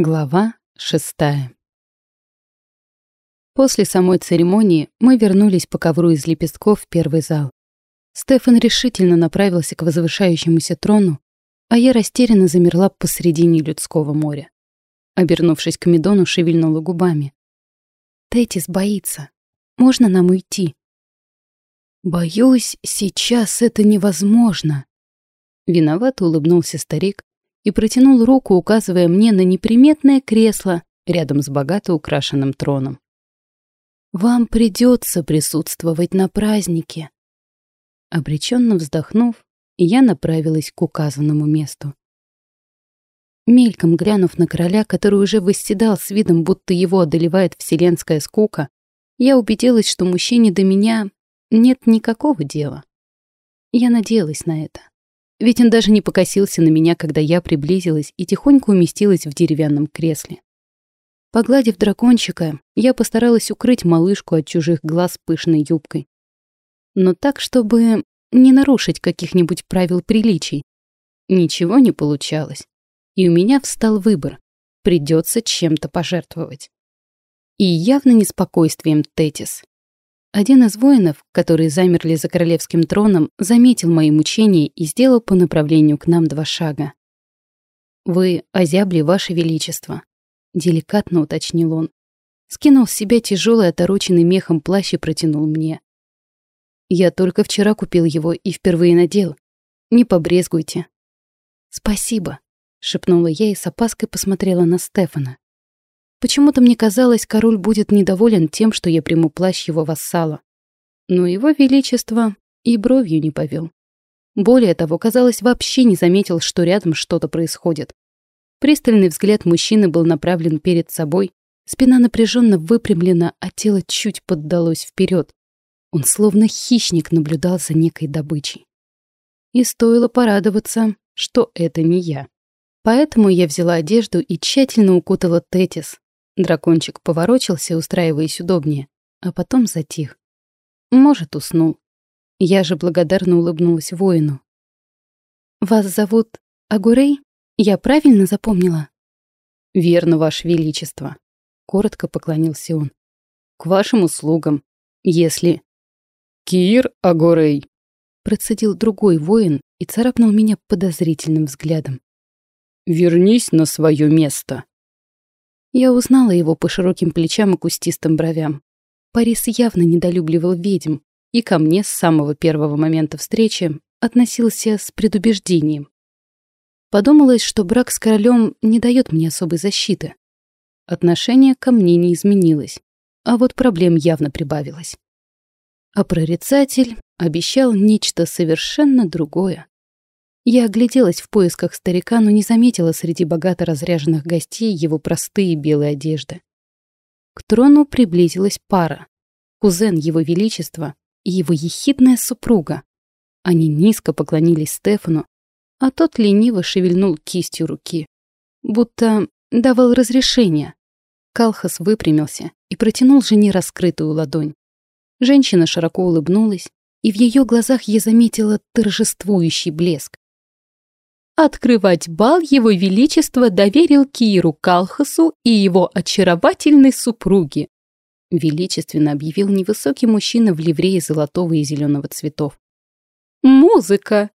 Глава шестая После самой церемонии мы вернулись по ковру из лепестков в первый зал. Стефан решительно направился к возвышающемуся трону, а я растерянно замерла посредине людского моря. Обернувшись к Медону, шевельнула губами. «Тетис боится. Можно нам уйти?» «Боюсь, сейчас это невозможно». Виновато улыбнулся старик, и протянул руку, указывая мне на неприметное кресло рядом с богато украшенным троном. «Вам придется присутствовать на празднике». Обреченно вздохнув, я направилась к указанному месту. Мельком глянув на короля, который уже восседал с видом, будто его одолевает вселенская скука, я убедилась, что мужчине до меня нет никакого дела. Я надеялась на это. Ведь он даже не покосился на меня, когда я приблизилась и тихонько уместилась в деревянном кресле. Погладив дракончика, я постаралась укрыть малышку от чужих глаз пышной юбкой. Но так, чтобы не нарушить каких-нибудь правил приличий. Ничего не получалось. И у меня встал выбор. Придется чем-то пожертвовать. И явно неспокойствием Тетис. Один из воинов, которые замерли за королевским троном, заметил мои мучения и сделал по направлению к нам два шага. «Вы озябли, Ваше Величество», — деликатно уточнил он. Скинул с себя тяжелый отороченный мехом плащ и протянул мне. «Я только вчера купил его и впервые надел. Не побрезгуйте». «Спасибо», — шепнула я и с опаской посмотрела на Стефана. Почему-то мне казалось, король будет недоволен тем, что я приму плащ его вассала. Но его величество и бровью не повел. Более того, казалось, вообще не заметил, что рядом что-то происходит. Пристальный взгляд мужчины был направлен перед собой, спина напряженно выпрямлена, а тело чуть поддалось вперед. Он словно хищник наблюдал за некой добычей. И стоило порадоваться, что это не я. Поэтому я взяла одежду и тщательно укутала Тетис, Дракончик поворочился, устраиваясь удобнее, а потом затих. Может, уснул. Я же благодарно улыбнулась воину. «Вас зовут Агурей? Я правильно запомнила?» «Верно, Ваше Величество», — коротко поклонился он. «К вашим услугам, если...» «Кир Агурей», — процедил другой воин и царапнул меня подозрительным взглядом. «Вернись на свое место». Я узнала его по широким плечам и кустистым бровям. Парис явно недолюбливал ведьм, и ко мне с самого первого момента встречи относился с предубеждением. Подумалось, что брак с королем не дает мне особой защиты. Отношение ко мне не изменилось, а вот проблем явно прибавилось. А прорицатель обещал нечто совершенно другое. Я огляделась в поисках старика, но не заметила среди богато разряженных гостей его простые белые одежды. К трону приблизилась пара. Кузен его величества и его ехидная супруга. Они низко поклонились Стефану, а тот лениво шевельнул кистью руки. Будто давал разрешение. Калхас выпрямился и протянул жене раскрытую ладонь. Женщина широко улыбнулась, и в ее глазах я заметила торжествующий блеск. Открывать бал его величество доверил Киру Калхасу и его очаровательной супруге. Величественно объявил невысокий мужчина в ливрее золотого и зеленого цветов. «Музыка!»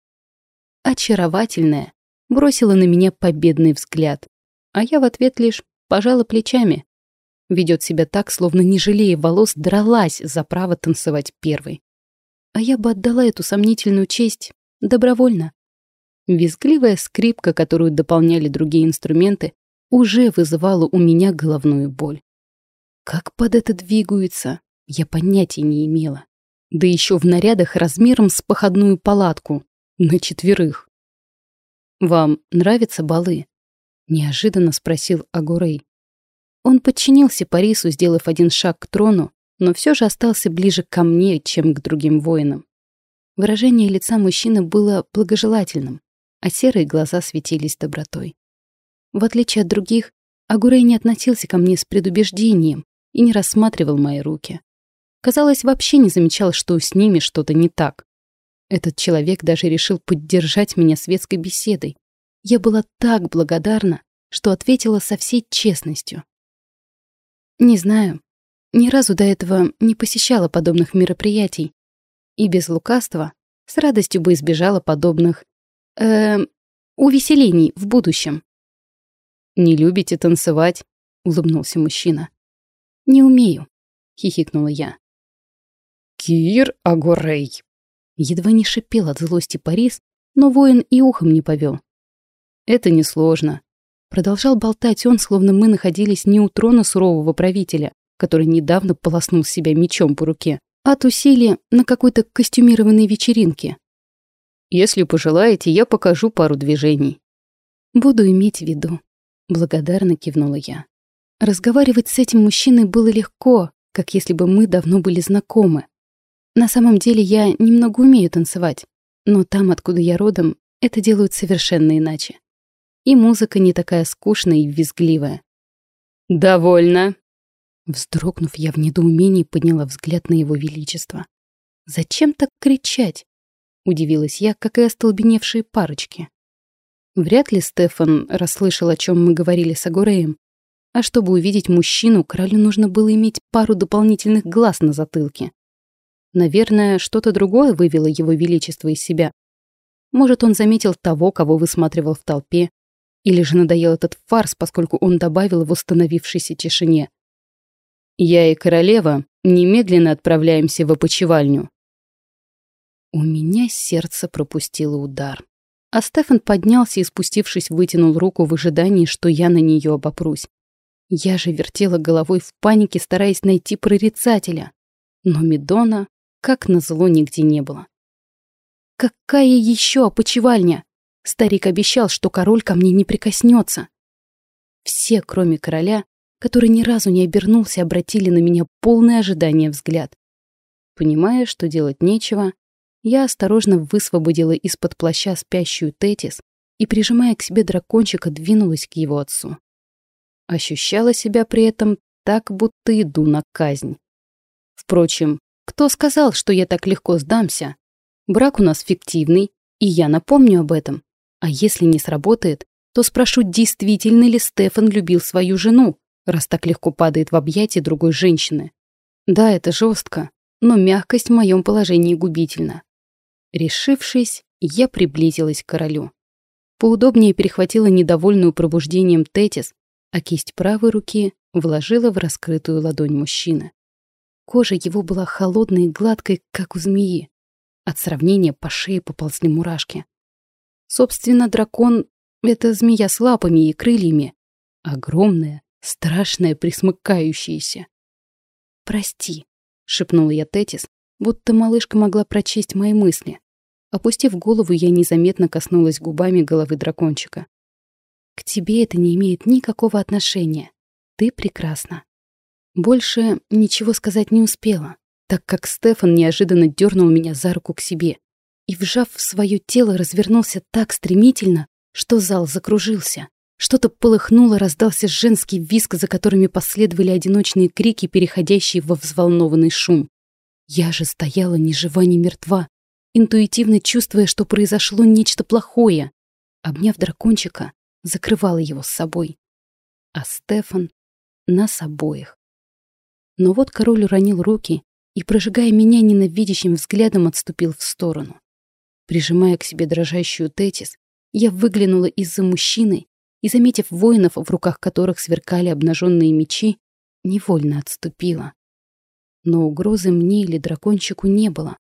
Очаровательная бросила на меня победный взгляд, а я в ответ лишь пожала плечами. Ведет себя так, словно не жалея волос, дралась за право танцевать первой. А я бы отдала эту сомнительную честь добровольно. Визгливая скрипка, которую дополняли другие инструменты, уже вызывала у меня головную боль. Как под это двигаются, я понятия не имела. Да еще в нарядах размером с походную палатку. На четверых. «Вам нравятся балы?» — неожиданно спросил Агурей. Он подчинился Парису, сделав один шаг к трону, но все же остался ближе ко мне, чем к другим воинам. Выражение лица мужчины было благожелательным а серые глаза светились добротой. В отличие от других, Агурей не относился ко мне с предубеждением и не рассматривал мои руки. Казалось, вообще не замечал, что с ними что-то не так. Этот человек даже решил поддержать меня светской беседой. Я была так благодарна, что ответила со всей честностью. Не знаю, ни разу до этого не посещала подобных мероприятий. И без лукавства с радостью бы избежала подобных... Э, увеселений в будущем. «Не любите танцевать?» — улыбнулся мужчина. «Не умею», — хихикнула я. «Кир Агорей!» Едва не шипел от злости Парис, но воин и ухом не повел. «Это несложно», — продолжал болтать он, словно мы находились не у трона сурового правителя, который недавно полоснул себя мечом по руке, а тусили на какой-то костюмированной вечеринке. «Если пожелаете, я покажу пару движений». «Буду иметь в виду», — благодарно кивнула я. Разговаривать с этим мужчиной было легко, как если бы мы давно были знакомы. На самом деле я немного умею танцевать, но там, откуда я родом, это делают совершенно иначе. И музыка не такая скучная и визгливая. «Довольно!» Вздрогнув, я в недоумении подняла взгляд на его величество. «Зачем так кричать?» Удивилась я, как и остолбеневшие парочки. Вряд ли Стефан расслышал, о чем мы говорили с Агуреем. А чтобы увидеть мужчину, королю нужно было иметь пару дополнительных глаз на затылке. Наверное, что-то другое вывело его величество из себя. Может, он заметил того, кого высматривал в толпе, или же надоел этот фарс, поскольку он добавил в установившейся тишине. Я и королева немедленно отправляемся в опочивальню. У меня сердце пропустило удар. А Стефан поднялся и, спустившись, вытянул руку в ожидании, что я на нее обопрусь. Я же вертела головой в панике, стараясь найти прорицателя. Но Медона, как назло, нигде не было. Какая еще опочивальня? Старик обещал, что король ко мне не прикоснется. Все, кроме короля, который ни разу не обернулся, обратили на меня полное ожидание взгляд. Понимая, что делать нечего, я осторожно высвободила из-под плаща спящую Тетис и, прижимая к себе дракончика, двинулась к его отцу. Ощущала себя при этом так, будто иду на казнь. Впрочем, кто сказал, что я так легко сдамся? Брак у нас фиктивный, и я напомню об этом. А если не сработает, то спрошу, действительно ли Стефан любил свою жену, раз так легко падает в объятия другой женщины. Да, это жестко, но мягкость в моем положении губительна. Решившись, я приблизилась к королю. Поудобнее перехватила недовольную пробуждением Тетис, а кисть правой руки вложила в раскрытую ладонь мужчины. Кожа его была холодной и гладкой, как у змеи. От сравнения по шее поползли мурашки. Собственно, дракон — это змея с лапами и крыльями. Огромная, страшная, присмыкающаяся. «Прости», — шепнула я Тетис, будто малышка могла прочесть мои мысли. Опустив голову, я незаметно коснулась губами головы дракончика. «К тебе это не имеет никакого отношения. Ты прекрасна». Больше ничего сказать не успела, так как Стефан неожиданно дернул меня за руку к себе и, вжав в свое тело, развернулся так стремительно, что зал закружился. Что-то полыхнуло, раздался женский визг, за которыми последовали одиночные крики, переходящие во взволнованный шум. Я же стояла ни жива, ни мертва, интуитивно чувствуя, что произошло нечто плохое. Обняв дракончика, закрывала его с собой. А Стефан — нас обоих. Но вот король уронил руки и, прожигая меня ненавидящим взглядом, отступил в сторону. Прижимая к себе дрожащую Тетис, я выглянула из-за мужчины и, заметив воинов, в руках которых сверкали обнаженные мечи, невольно отступила. Но угрозы мне или дракончику не было,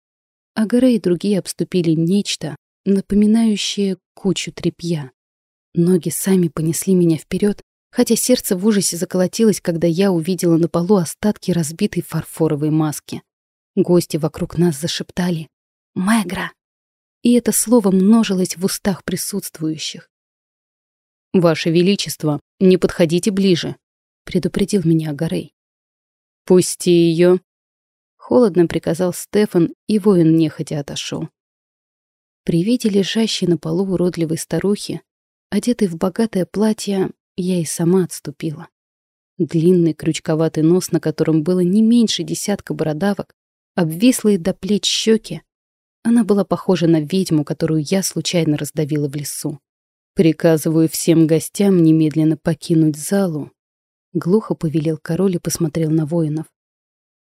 а Горе и другие обступили нечто, напоминающее кучу тряпья. Ноги сами понесли меня вперед, хотя сердце в ужасе заколотилось, когда я увидела на полу остатки разбитой фарфоровой маски. Гости вокруг нас зашептали «Мэгра!» И это слово множилось в устах присутствующих. «Ваше Величество, не подходите ближе», — предупредил меня Гарей. «Пусти ее», — холодно приказал Стефан, и воин нехотя отошел. При виде лежащей на полу уродливой старухи, одетой в богатое платье, я и сама отступила. Длинный крючковатый нос, на котором было не меньше десятка бородавок, обвислые до плеч щеки. Она была похожа на ведьму, которую я случайно раздавила в лесу. Приказываю всем гостям немедленно покинуть залу. Глухо повелел король и посмотрел на воинов.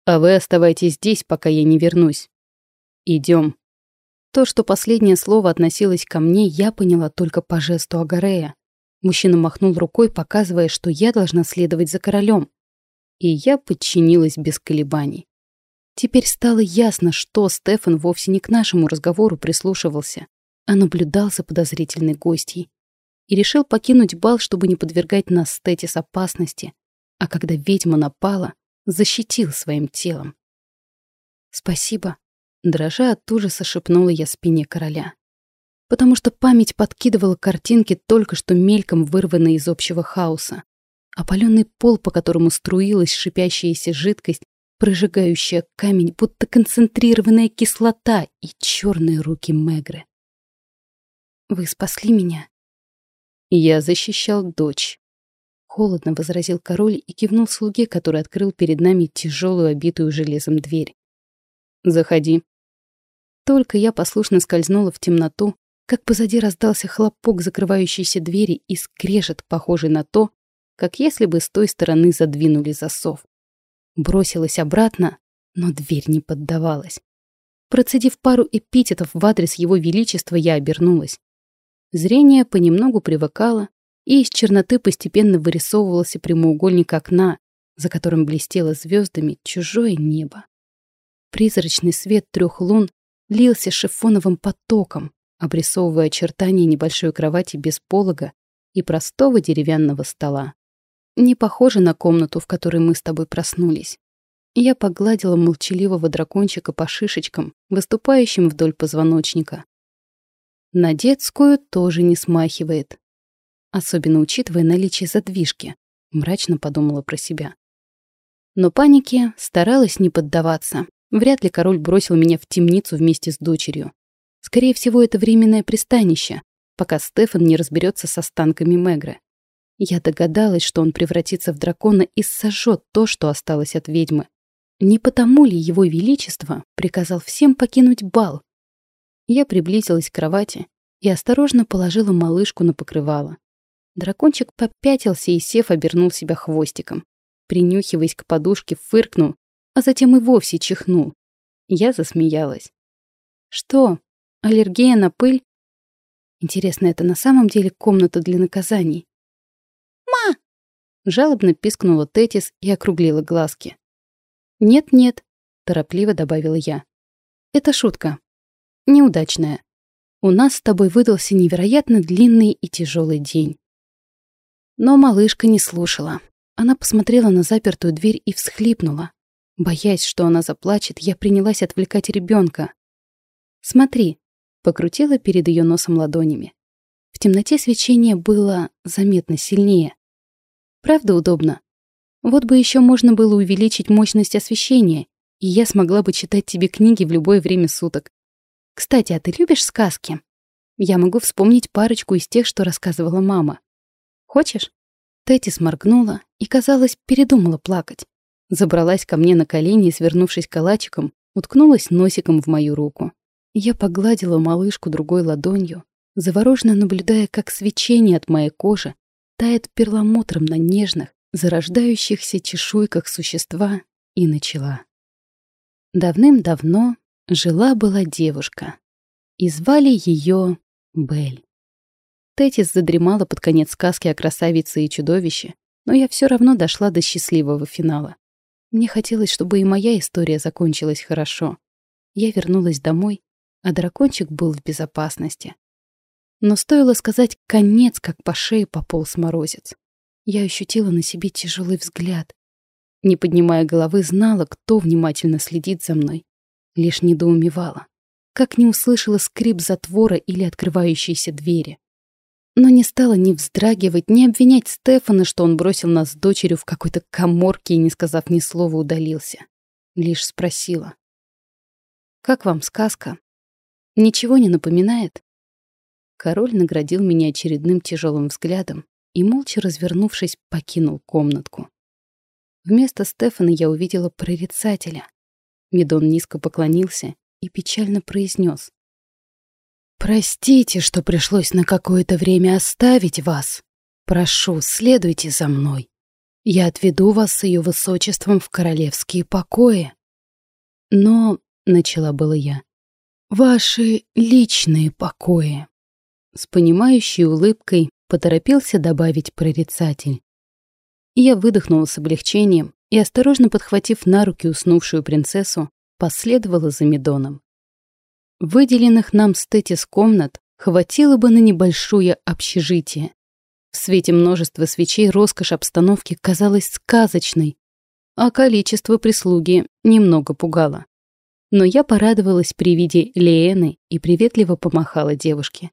А вы оставайтесь здесь, пока я не вернусь. Идем. То, что последнее слово относилось ко мне, я поняла только по жесту Агарея. Мужчина махнул рукой, показывая, что я должна следовать за королем. И я подчинилась без колебаний. Теперь стало ясно, что Стефан вовсе не к нашему разговору прислушивался, а наблюдал за подозрительной гостьей. И решил покинуть бал, чтобы не подвергать нас с Тетис опасности. А когда ведьма напала, защитил своим телом. «Спасибо», — дрожа от ужаса шепнула я спине короля. Потому что память подкидывала картинки, только что мельком вырванные из общего хаоса. Опаленный пол, по которому струилась шипящаяся жидкость, прожигающая камень, будто концентрированная кислота и черные руки Мегры. «Вы спасли меня?» «Я защищал дочь», — холодно возразил король и кивнул слуге, который открыл перед нами тяжелую, обитую железом дверь. «Заходи». Только я послушно скользнула в темноту, как позади раздался хлопок закрывающейся двери и скрежет, похожий на то, как если бы с той стороны задвинули засов. Бросилась обратно, но дверь не поддавалась. Процедив пару эпитетов в адрес его величества, я обернулась. Зрение понемногу привыкало, и из черноты постепенно вырисовывался прямоугольник окна, за которым блестело звездами чужое небо. Призрачный свет трех лун лился шифоновым потоком, обрисовывая очертания небольшой кровати без полога и простого деревянного стола. Не похоже на комнату, в которой мы с тобой проснулись. Я погладила молчаливого дракончика по шишечкам, выступающим вдоль позвоночника. На детскую тоже не смахивает. Особенно учитывая наличие задвижки, мрачно подумала про себя. Но панике старалась не поддаваться. Вряд ли король бросил меня в темницу вместе с дочерью. Скорее всего, это временное пристанище, пока Стефан не разберется с останками Мегры. Я догадалась, что он превратится в дракона и сожжет то, что осталось от ведьмы. Не потому ли его величество приказал всем покинуть бал? Я приблизилась к кровати и осторожно положила малышку на покрывало. Дракончик попятился и, сев, обернул себя хвостиком. Принюхиваясь к подушке, фыркнул, а затем и вовсе чихнул. Я засмеялась. «Что? Аллергия на пыль?» Интересно, это на самом деле комната для наказаний? «Ма!» — жалобно пискнула Тетис и округлила глазки. «Нет-нет», — торопливо добавила я. «Это шутка. Неудачная. У нас с тобой выдался невероятно длинный и тяжелый день». Но малышка не слушала. Она посмотрела на запертую дверь и всхлипнула. Боясь, что она заплачет, я принялась отвлекать ребенка. «Смотри», — покрутила перед ее носом ладонями. В темноте свечение было заметно сильнее. Правда удобно? Вот бы еще можно было увеличить мощность освещения, и я смогла бы читать тебе книги в любое время суток. Кстати, а ты любишь сказки? Я могу вспомнить парочку из тех, что рассказывала мама. Хочешь? Тетти сморгнула и, казалось, передумала плакать. Забралась ко мне на колени и, свернувшись калачиком, уткнулась носиком в мою руку. Я погладила малышку другой ладонью, завороженно наблюдая, как свечение от моей кожи тает перламутром на нежных, зарождающихся чешуйках существа, и начала. Давным-давно жила-была девушка, и звали ее Бель. Тетис задремала под конец сказки о красавице и чудовище, но я все равно дошла до счастливого финала. Мне хотелось, чтобы и моя история закончилась хорошо. Я вернулась домой, а дракончик был в безопасности. Но стоило сказать «конец», как по шее пополз морозец. Я ощутила на себе тяжелый взгляд. Не поднимая головы, знала, кто внимательно следит за мной. Лишь недоумевала. Как не услышала скрип затвора или открывающейся двери. Но не стала ни вздрагивать, ни обвинять Стефана, что он бросил нас с дочерью в какой-то коморке и, не сказав ни слова, удалился. Лишь спросила. «Как вам сказка? Ничего не напоминает?» Король наградил меня очередным тяжелым взглядом и, молча развернувшись, покинул комнатку. Вместо Стефана я увидела прорицателя. Медон низко поклонился и печально произнес: «Простите, что пришлось на какое-то время оставить вас. Прошу, следуйте за мной. Я отведу вас с ее высочеством в королевские покои». «Но...» — начала было я. «Ваши личные покои». С понимающей улыбкой поторопился добавить прорицатель. Я выдохнула с облегчением и, осторожно подхватив на руки уснувшую принцессу, последовала за Медоном. Выделенных нам с Тетис комнат хватило бы на небольшое общежитие. В свете множества свечей роскошь обстановки казалась сказочной, а количество прислуги немного пугало. Но я порадовалась при виде Леэны и приветливо помахала девушке.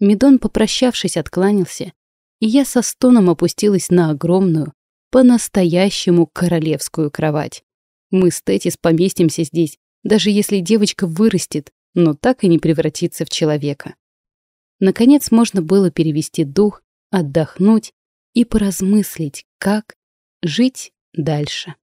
Медон, попрощавшись, откланялся, и я со стоном опустилась на огромную, по-настоящему королевскую кровать. Мы с Тетис поместимся здесь, даже если девочка вырастет, но так и не превратится в человека. Наконец можно было перевести дух, отдохнуть и поразмыслить, как жить дальше.